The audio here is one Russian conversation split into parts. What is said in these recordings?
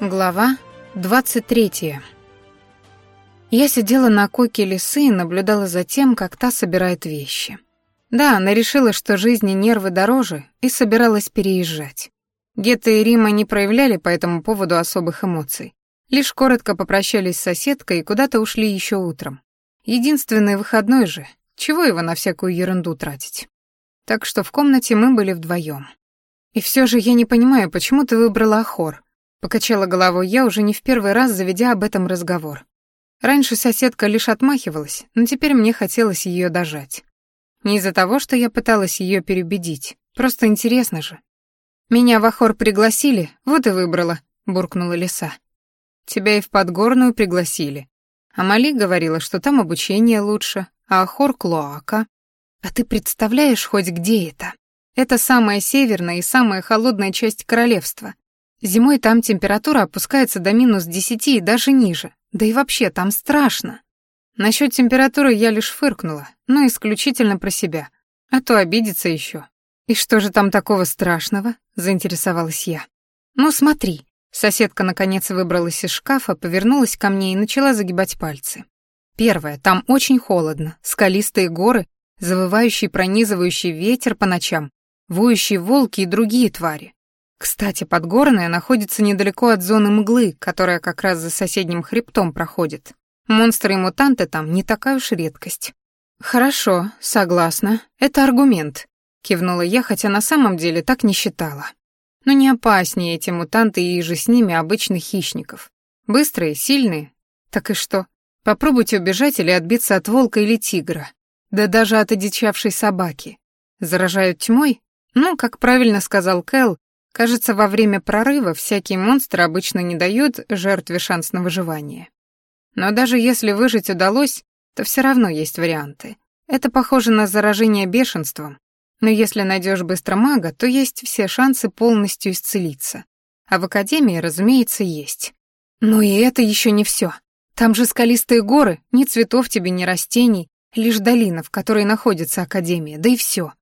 Глава 23. Я сидела на Лисы и наблюдала за тем, как та собирает вещи. Да, она решила, что жизни нервы дороже, и собиралась переезжать. Гетта и Рима не проявляли по этому поводу особых эмоций. Лишь коротко попрощались с соседкой и куда-то ушли еще утром. Единственный выходной же, чего его на всякую ерунду тратить? Так что в комнате мы были вдвоем. И все же я не понимаю, почему ты выбрала Ахор, Покачала головой я, уже не в первый раз заведя об этом разговор. Раньше соседка лишь отмахивалась, но теперь мне хотелось ее дожать. Не из-за того, что я пыталась ее переубедить, просто интересно же. «Меня в Ахор пригласили, вот и выбрала», — буркнула лиса. «Тебя и в Подгорную пригласили. Амали говорила, что там обучение лучше, а Ахор — клоака. А ты представляешь хоть где это? Это самая северная и самая холодная часть королевства. Зимой там температура опускается до минус десяти и даже ниже. Да и вообще там страшно. Насчет температуры я лишь фыркнула, но исключительно про себя. А то обидится еще. «И что же там такого страшного?» — заинтересовалась я. «Ну смотри». Соседка наконец выбралась из шкафа, повернулась ко мне и начала загибать пальцы. «Первое. Там очень холодно. Скалистые горы, завывающий пронизывающий ветер по ночам, воющие волки и другие твари. Кстати, подгорная находится недалеко от зоны мглы, которая как раз за соседним хребтом проходит. Монстры и мутанты там не такая уж редкость. Хорошо, согласна, это аргумент, кивнула я, хотя на самом деле так не считала. Но не опаснее эти мутанты и же с ними обычных хищников. Быстрые, сильные. Так и что? Попробуйте убежать или отбиться от волка или тигра, да даже от одичавшей собаки. Заражают тьмой? Ну, как правильно сказал Кэл, Кажется, во время прорыва всякие монстры обычно не дают жертве шанс на выживание. Но даже если выжить удалось, то все равно есть варианты. Это похоже на заражение бешенством, но если найдешь быстро мага, то есть все шансы полностью исцелиться. А в Академии, разумеется, есть. Но и это еще не все. Там же скалистые горы, ни цветов тебе, ни растений, лишь долина, в которой находится Академия, да и все.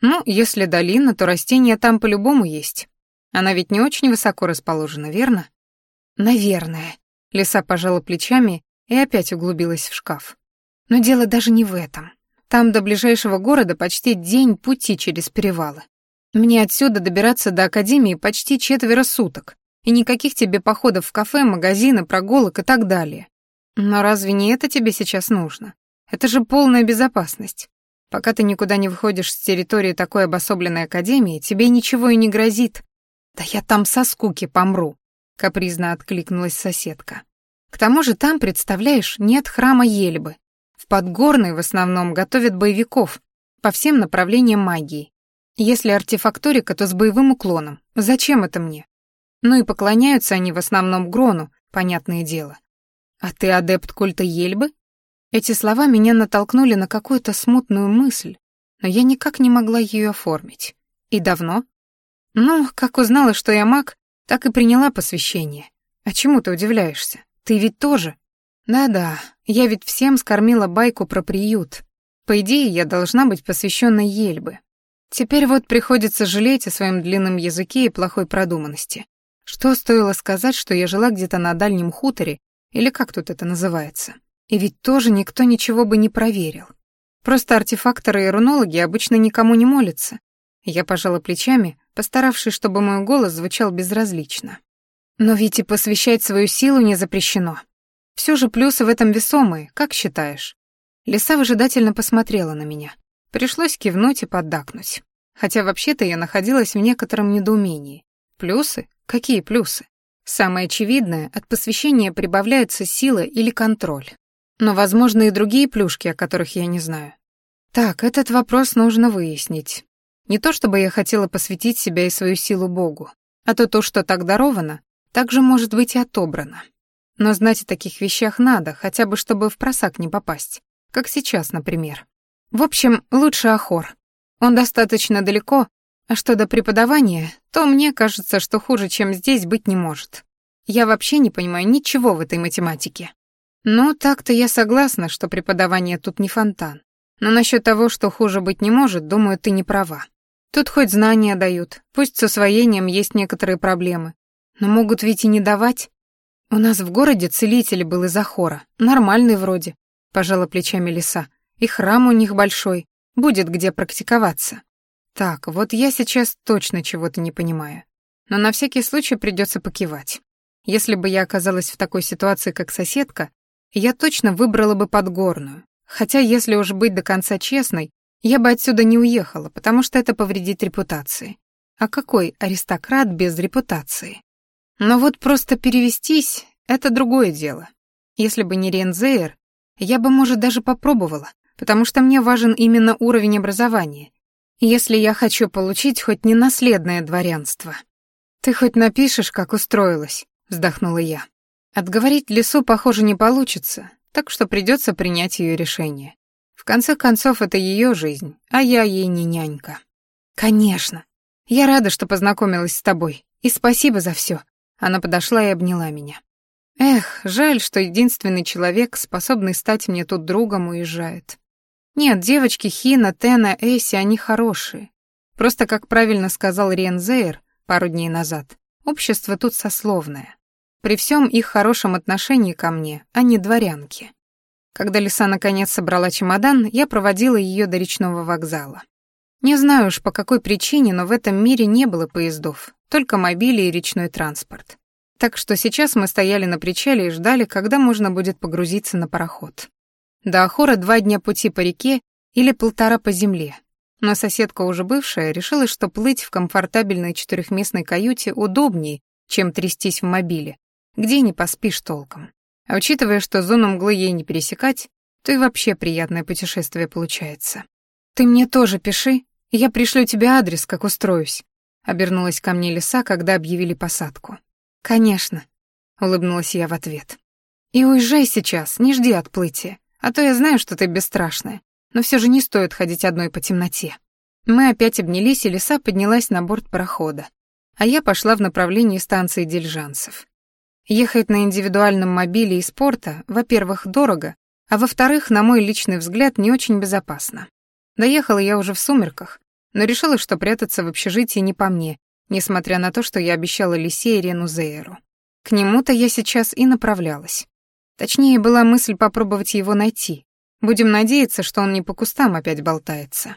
Ну, если долина, то растения там по-любому есть. Она ведь не очень высоко расположена, верно? Наверное. Лиса пожала плечами и опять углубилась в шкаф. Но дело даже не в этом. Там до ближайшего города почти день пути через перевалы. Мне отсюда добираться до академии почти четверо суток, и никаких тебе походов в кафе, магазины, прогулок и так далее. Но разве не это тебе сейчас нужно? Это же полная безопасность. Пока ты никуда не выходишь с территории такой обособленной академии, тебе ничего и не грозит, «Да я там со скуки помру», — капризно откликнулась соседка. «К тому же там, представляешь, нет храма Ельбы. В Подгорной в основном готовят боевиков по всем направлениям магии. Если артефакторика, то с боевым уклоном. Зачем это мне? Ну и поклоняются они в основном Грону, понятное дело. А ты адепт культа Ельбы? Эти слова меня натолкнули на какую-то смутную мысль, но я никак не могла ее оформить. И давно? Ну, как узнала, что я маг, так и приняла посвящение. А чему ты удивляешься? Ты ведь тоже. Да-да, я ведь всем скормила байку про приют. По идее, я должна быть посвященной Ельбы. Теперь вот приходится жалеть о своем длинном языке и плохой продуманности. Что стоило сказать, что я жила где-то на дальнем хуторе, или как тут это называется? И ведь тоже никто ничего бы не проверил. Просто артефакторы и рунологи обычно никому не молятся. Я пожала плечами, постаравшись, чтобы мой голос звучал безразлично. Но ведь и посвящать свою силу не запрещено. Все же плюсы в этом весомые, как считаешь? Лиса выжидательно посмотрела на меня. Пришлось кивнуть и поддакнуть. Хотя вообще-то я находилась в некотором недоумении. Плюсы? Какие плюсы? Самое очевидное, от посвящения прибавляются сила или контроль. Но, возможно, и другие плюшки, о которых я не знаю. Так, этот вопрос нужно выяснить. Не то чтобы я хотела посвятить себя и свою силу Богу, а то то, что так даровано, также может быть и отобрано. Но знать о таких вещах надо, хотя бы чтобы в просак не попасть, как сейчас, например. В общем, лучше Ахор. Он достаточно далеко, а что до преподавания, то мне кажется, что хуже, чем здесь, быть не может. Я вообще не понимаю ничего в этой математике. Ну, так-то я согласна, что преподавание тут не фонтан. Но насчет того, что хуже быть не может, думаю, ты не права. Тут хоть знания дают, пусть со освоением есть некоторые проблемы. Но могут ведь и не давать. У нас в городе целитель был из Ахора, нормальный вроде, пожала плечами лиса. И храм у них большой, будет где практиковаться. Так, вот я сейчас точно чего-то не понимаю. Но на всякий случай придется покивать. Если бы я оказалась в такой ситуации, как соседка, я точно выбрала бы подгорную. Хотя, если уж быть до конца честной, я бы отсюда не уехала, потому что это повредит репутации. А какой аристократ без репутации? Но вот просто перевестись — это другое дело. Если бы не Рензейр, я бы, может, даже попробовала, потому что мне важен именно уровень образования, если я хочу получить хоть ненаследное дворянство. «Ты хоть напишешь, как устроилась?» — вздохнула я. Отговорить лесу, похоже, не получится, так что придется принять ее решение. В конце концов, это ее жизнь, а я ей не нянька. Конечно. Я рада, что познакомилась с тобой. И спасибо за все. Она подошла и обняла меня. Эх, жаль, что единственный человек, способный стать мне тут другом, уезжает. Нет, девочки Хина, Тена, Эйси, они хорошие. Просто, как правильно сказал Рензейр пару дней назад, общество тут сословное. При всем их хорошем отношении ко мне, они а дворянки. Когда Лиса наконец собрала чемодан, я проводила ее до речного вокзала. Не знаю уж по какой причине, но в этом мире не было поездов, только мобили и речной транспорт. Так что сейчас мы стояли на причале и ждали, когда можно будет погрузиться на пароход. До Ахора два дня пути по реке или полтора по земле. Но соседка, уже бывшая, решила, что плыть в комфортабельной четырехместной каюте удобнее, чем трястись в мобиле, где не поспишь толком. А учитывая, что зону зоном ей не пересекать, то и вообще приятное путешествие получается. «Ты мне тоже пиши, я пришлю тебе адрес, как устроюсь», — обернулась ко мне лиса, когда объявили посадку. «Конечно», — улыбнулась я в ответ. «И уезжай сейчас, не жди отплытия, а то я знаю, что ты бесстрашная, но все же не стоит ходить одной по темноте». Мы опять обнялись, и лиса поднялась на борт парохода, а я пошла в направлении станции дельжанцев. Ехать на индивидуальном мобиле из порта, во-первых, дорого, а во-вторых, на мой личный взгляд, не очень безопасно. Доехала я уже в сумерках, но решила, что прятаться в общежитии не по мне, несмотря на то, что я обещала Лисе и Рену Зейеру. К нему-то я сейчас и направлялась. Точнее, была мысль попробовать его найти. Будем надеяться, что он не по кустам опять болтается.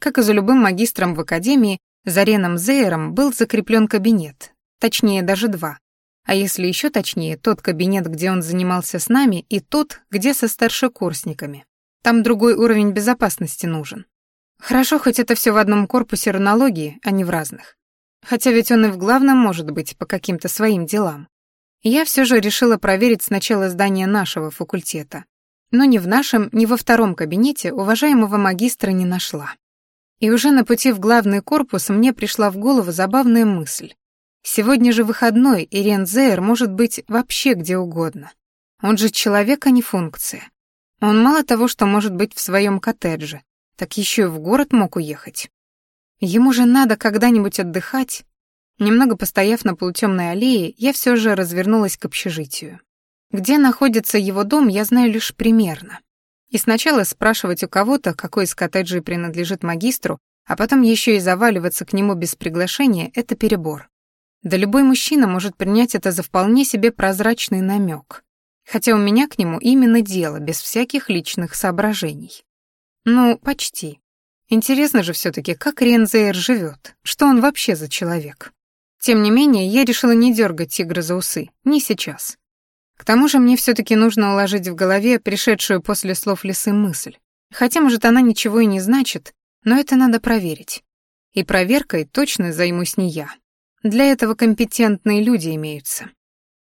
Как и за любым магистром в академии, за Реном Зейером был закреплен кабинет, точнее, даже два, А если еще точнее, тот кабинет, где он занимался с нами, и тот, где со старшекурсниками. Там другой уровень безопасности нужен. Хорошо, хоть это все в одном корпусе ронологии, а не в разных. Хотя ведь он и в главном может быть по каким-то своим делам. Я все же решила проверить сначала здание нашего факультета. Но ни в нашем, ни во втором кабинете уважаемого магистра не нашла. И уже на пути в главный корпус мне пришла в голову забавная мысль. Сегодня же выходной, и Рензейр может быть вообще где угодно. Он же человек, а не функция. Он мало того, что может быть в своем коттедже, так еще и в город мог уехать. Ему же надо когда-нибудь отдыхать. Немного постояв на полутемной аллее, я все же развернулась к общежитию. Где находится его дом, я знаю лишь примерно. И сначала спрашивать у кого-то, какой из коттеджей принадлежит магистру, а потом еще и заваливаться к нему без приглашения — это перебор. Да любой мужчина может принять это за вполне себе прозрачный намек. Хотя у меня к нему именно дело, без всяких личных соображений. Ну, почти. Интересно же все таки как Рензейр живет, что он вообще за человек. Тем не менее, я решила не дергать тигра за усы, не сейчас. К тому же мне все таки нужно уложить в голове пришедшую после слов лисы мысль. Хотя, может, она ничего и не значит, но это надо проверить. И проверкой точно займусь не я. Для этого компетентные люди имеются.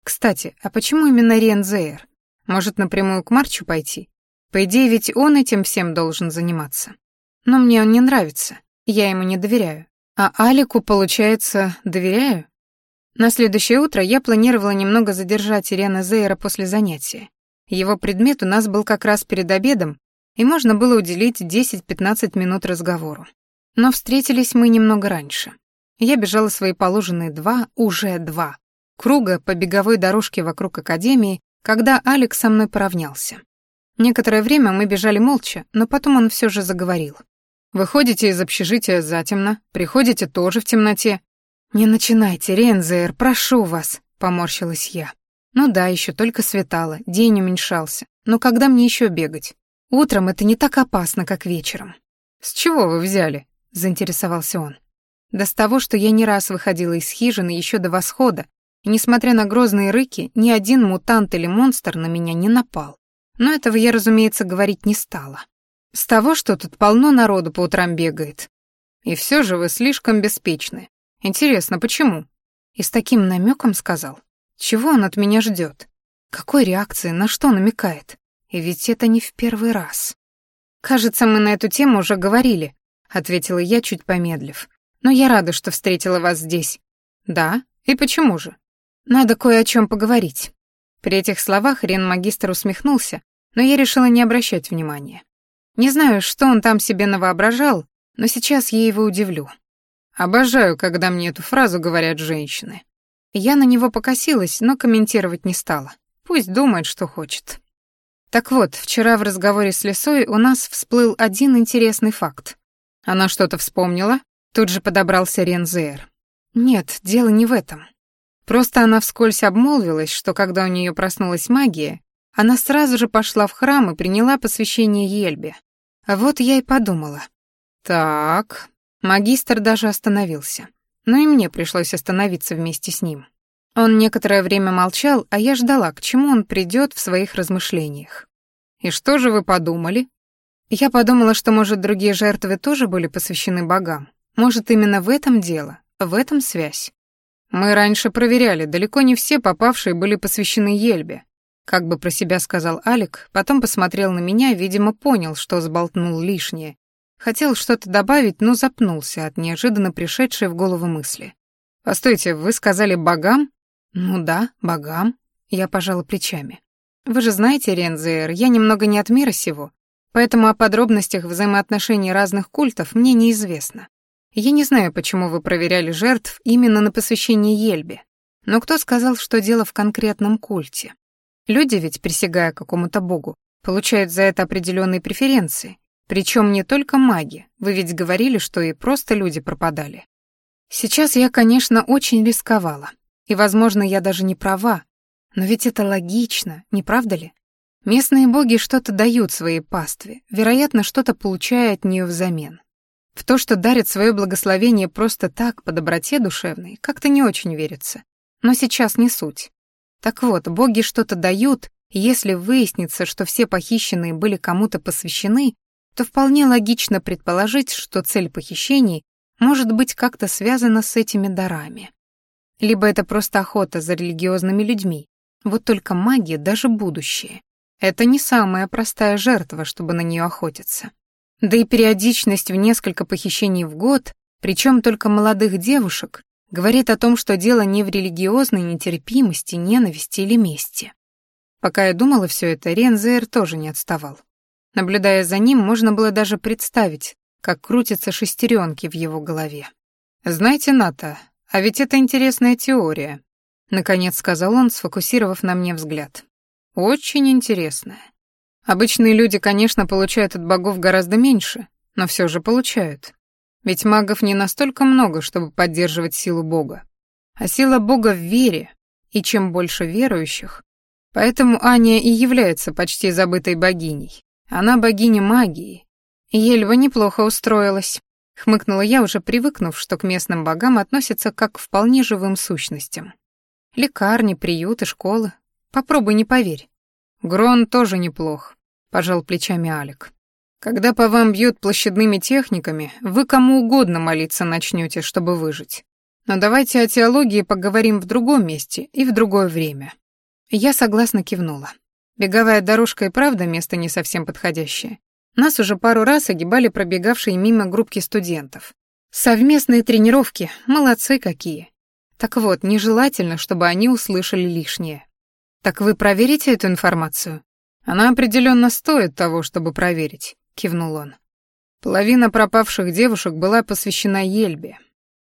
Кстати, а почему именно Рензейр? Может, напрямую к Марчу пойти? По идее, ведь он этим всем должен заниматься. Но мне он не нравится, я ему не доверяю. А Алику, получается, доверяю? На следующее утро я планировала немного задержать Ирена Зейра после занятия. Я бежала свои положенные два, уже два, круга по беговой дорожке вокруг Академии, когда Алекс со мной поравнялся. Некоторое время мы бежали молча, но потом он все же заговорил. «Выходите из общежития затемно, приходите тоже в темноте». «Не начинайте, Рензер, прошу вас», — поморщилась я. «Ну да, еще только светало, день уменьшался. Но когда мне еще бегать? Утром это не так опасно, как вечером». «С чего вы взяли?» — заинтересовался он. Да с того, что я не раз выходила из хижины еще до восхода, и, несмотря на грозные рыки, ни один мутант или монстр на меня не напал. Но этого я, разумеется, говорить не стала. С того, что тут полно народу по утрам бегает. И все же вы слишком беспечны. Интересно, почему? И с таким намеком сказал. Чего он от меня ждет? Какой реакции, на что намекает? И но я рада, что встретила вас здесь». «Да? И почему же?» «Надо кое о чем поговорить». При этих словах Рен-магистр усмехнулся, но я решила не обращать внимания. Не знаю, что он там себе навоображал, но сейчас я его удивлю. Обожаю, когда мне эту фразу говорят женщины. Я на него покосилась, но комментировать не стала. Пусть думает, что хочет. Так вот, вчера в разговоре с Лисой у нас всплыл один интересный факт. Она что-то вспомнила? Тут же подобрался Рензер. «Нет, дело не в этом. Просто она вскользь обмолвилась, что когда у нее проснулась магия, она сразу же пошла в храм и приняла посвящение Ельбе. А вот я и подумала. Так, магистр даже остановился. Ну и мне пришлось остановиться вместе с ним. Он некоторое время молчал, а я ждала, к чему он придет в своих размышлениях. «И что же вы подумали?» Я подумала, что, может, другие жертвы тоже были посвящены богам. Может, именно в этом дело, в этом связь? Мы раньше проверяли, далеко не все попавшие были посвящены Ельбе. Как бы про себя сказал Алик, потом посмотрел на меня, видимо, понял, что сболтнул лишнее. Хотел что-то добавить, но запнулся от неожиданно пришедшей в голову мысли. «Постойте, вы сказали богам?» «Ну да, богам», — я пожала плечами. «Вы же знаете, Рензейр, я немного не от мира сего, поэтому о подробностях взаимоотношений разных культов мне неизвестно. Я не знаю, почему вы проверяли жертв именно на посвящение Ельбе, но кто сказал, что дело в конкретном культе? Люди ведь, присягая какому-то богу, получают за это определенные преференции, причем не только маги, вы ведь говорили, что и просто люди пропадали. Сейчас я, конечно, очень рисковала, и, возможно, я даже не права, но ведь это логично, не правда ли? Местные боги что-то дают своей пастве, вероятно, что-то получая от нее взамен. В то, что дарит свое благословение просто так, по доброте душевной, как-то не очень верится. Но сейчас не суть. Так вот, боги что-то дают, и если выяснится, что все похищенные были кому-то посвящены, то вполне логично предположить, что цель похищений может быть как-то связана с этими дарами. Либо это просто охота за религиозными людьми. Вот только магия, даже будущее. Это не самая простая жертва, чтобы на нее охотиться. Да и периодичность в несколько похищений в год, причем только молодых девушек, говорит о том, что дело не в религиозной нетерпимости, ненависти или мести. Пока я думала все это, Рензер тоже не отставал. Наблюдая за ним, можно было даже представить, как крутятся шестеренки в его голове. «Знаете, Ната, а ведь это интересная теория», — наконец сказал он, сфокусировав на мне взгляд. «Очень интересная. Обычные люди, конечно, получают от богов гораздо меньше, но все же получают. Ведь магов не настолько много, чтобы поддерживать силу бога. А сила бога в вере, и чем больше верующих. Поэтому Аня и является почти забытой богиней. Она богиня магии. Ельва неплохо устроилась. Хмыкнула я, уже привыкнув, что к местным богам относятся как к вполне живым сущностям. Лекарни, приюты, школы. Попробуй не поверь. Грон тоже неплох», — пожал плечами Алик. «Когда по вам бьют площадными техниками, вы кому угодно молиться начнете, чтобы выжить. Но давайте о теологии поговорим в другом месте и в другое время». Я согласно кивнула. Беговая дорожка и правда место не совсем подходящее. Нас уже пару раз огибали пробегавшие мимо группки студентов. Совместные тренировки, молодцы какие. Так вот, нежелательно, чтобы они услышали лишнее. «Так вы проверите эту информацию?» «Она определенно стоит того, чтобы проверить», — кивнул он. Половина пропавших девушек была посвящена Ельбе,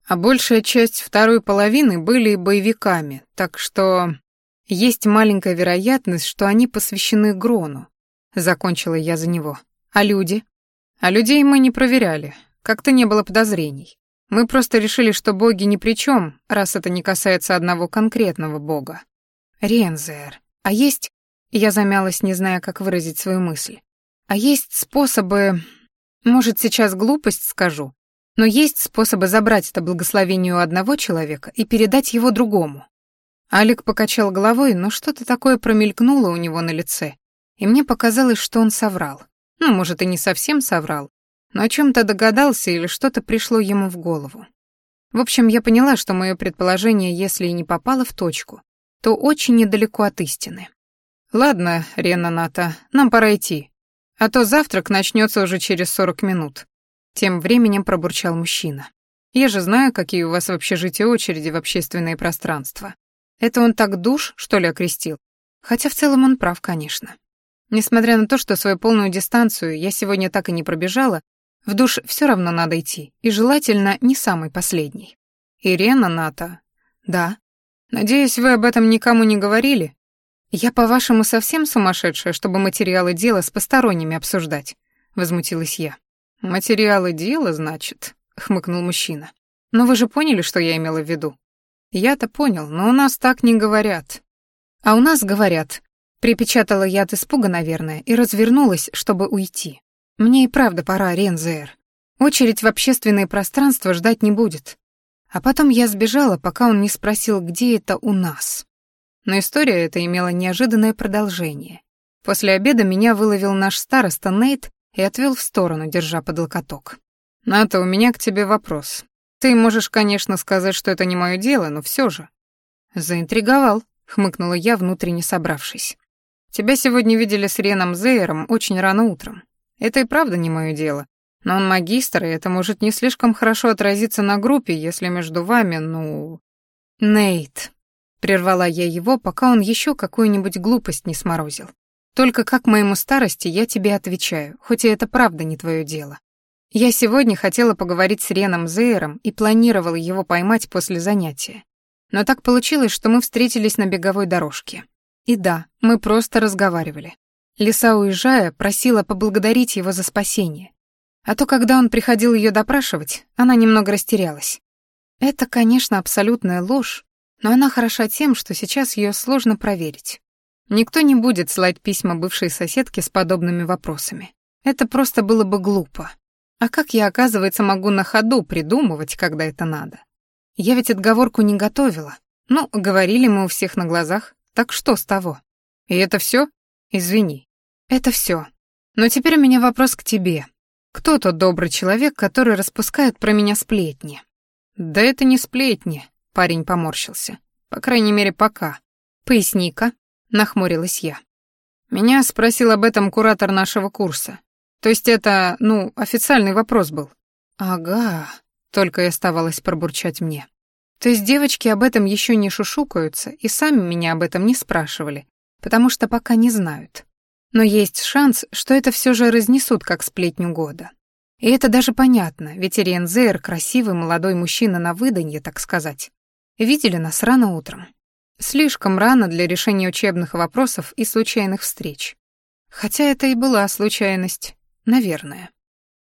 а большая часть второй половины были боевиками, так что есть маленькая вероятность, что они посвящены Грону. Закончила я за него. А люди? А людей мы не проверяли, как-то не было подозрений. Мы просто решили, что боги ни при чем, раз это не касается одного конкретного бога. Рензер, а есть... Я замялась, не зная, как выразить свою мысль. А есть способы... Может, сейчас глупость скажу, но есть способы забрать это благословение у одного человека и передать его другому. Алик покачал головой, но что-то такое промелькнуло у него на лице, и мне показалось, что он соврал. Ну, может, и не совсем соврал, но о чем то догадался или что-то пришло ему в голову. В общем, я поняла, что мое предположение, если и не попало в точку, то очень недалеко от истины. «Ладно, Рена Ната, нам пора идти, а то завтрак начнется уже через сорок минут», тем временем пробурчал мужчина. «Я же знаю, какие у вас в общежитии очереди в общественные пространства. Это он так душ, что ли, окрестил? Хотя в целом он прав, конечно. Несмотря на то, что свою полную дистанцию я сегодня так и не пробежала, Надеюсь, вы об этом никому не говорили? Я, по-вашему, совсем сумасшедшая, чтобы материалы дела с посторонними обсуждать, возмутилась я. Материалы дела, значит, хмыкнул мужчина. Но вы же поняли, что я имела в виду. Я-то понял, но у нас так не говорят. А у нас говорят. Припечатала я от испуга, наверное, и развернулась, чтобы уйти. Мне и правда пора, Рензер. Очередь в общественное пространство ждать не будет. А потом я сбежала, пока он не спросил, где это у нас. Но история эта имела неожиданное продолжение. После обеда меня выловил наш староста Нейт и отвел в сторону, держа под локоток. «Ната, у меня к тебе вопрос. Ты можешь, конечно, сказать, что это не мое дело, но все же...» «Заинтриговал», — хмыкнула я, внутренне собравшись. «Тебя сегодня видели с Реном Зейером очень рано утром. Это и правда не мое дело, но он магистр, и это может не слишком хорошо отразиться на группе, если между вами, ну... Нейт. Прервала я его, пока он еще какую-нибудь глупость не сморозил. Только как моему старости я тебе отвечаю, хоть и это правда не твое дело. Я сегодня хотела поговорить с Реном Зейером и планировала его поймать после занятия. Но так получилось, что мы встретились на беговой дорожке. И да, мы просто разговаривали. Лиса, уезжая, просила поблагодарить его за спасение, А то, когда он приходил ее допрашивать, она немного растерялась. Это, конечно, абсолютная ложь, но она хороша тем, что сейчас ее сложно проверить. Никто не будет слать письма бывшей соседке с подобными вопросами. Это просто было бы глупо. А как я, оказывается, могу на ходу придумывать, когда это надо? Я ведь отговорку не готовила. Ну, говорили мы у всех на глазах, так что с того? И это все? Извини. Это все. Но теперь у меня вопрос к тебе. Кто Кто-то добрый человек, который распускает про меня сплетни. Да это не сплетни, парень поморщился. По крайней мере, пока. Поясника? ка нахмурилась я. Меня спросил об этом куратор нашего курса. То есть это, ну, официальный вопрос был. Ага, только и оставалось пробурчать мне. То есть девочки об этом еще не шушукаются и сами меня об этом не спрашивали, потому что пока не знают. Но есть шанс, что это все же разнесут как сплетню года. И это даже понятно, ведь Ириен Зейр, красивый молодой мужчина на выданье, так сказать, видели нас рано утром. Слишком рано для решения учебных вопросов и случайных встреч. Хотя это и была случайность, наверное.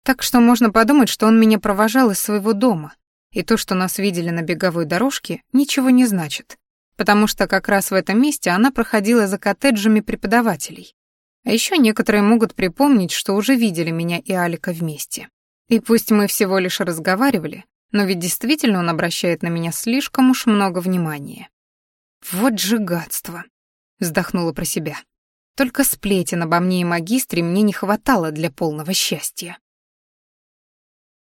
Так что можно подумать, что он меня провожал из своего дома, и то, что нас видели на беговой дорожке, ничего не значит, потому что как раз в этом месте она проходила за коттеджами преподавателей, а Еще некоторые могут припомнить, что уже видели меня и Алика вместе. И пусть мы всего лишь разговаривали, но ведь действительно он обращает на меня слишком уж много внимания. «Вот же гадство!» — вздохнула про себя. «Только сплетен обо мне и магистре мне не хватало для полного счастья».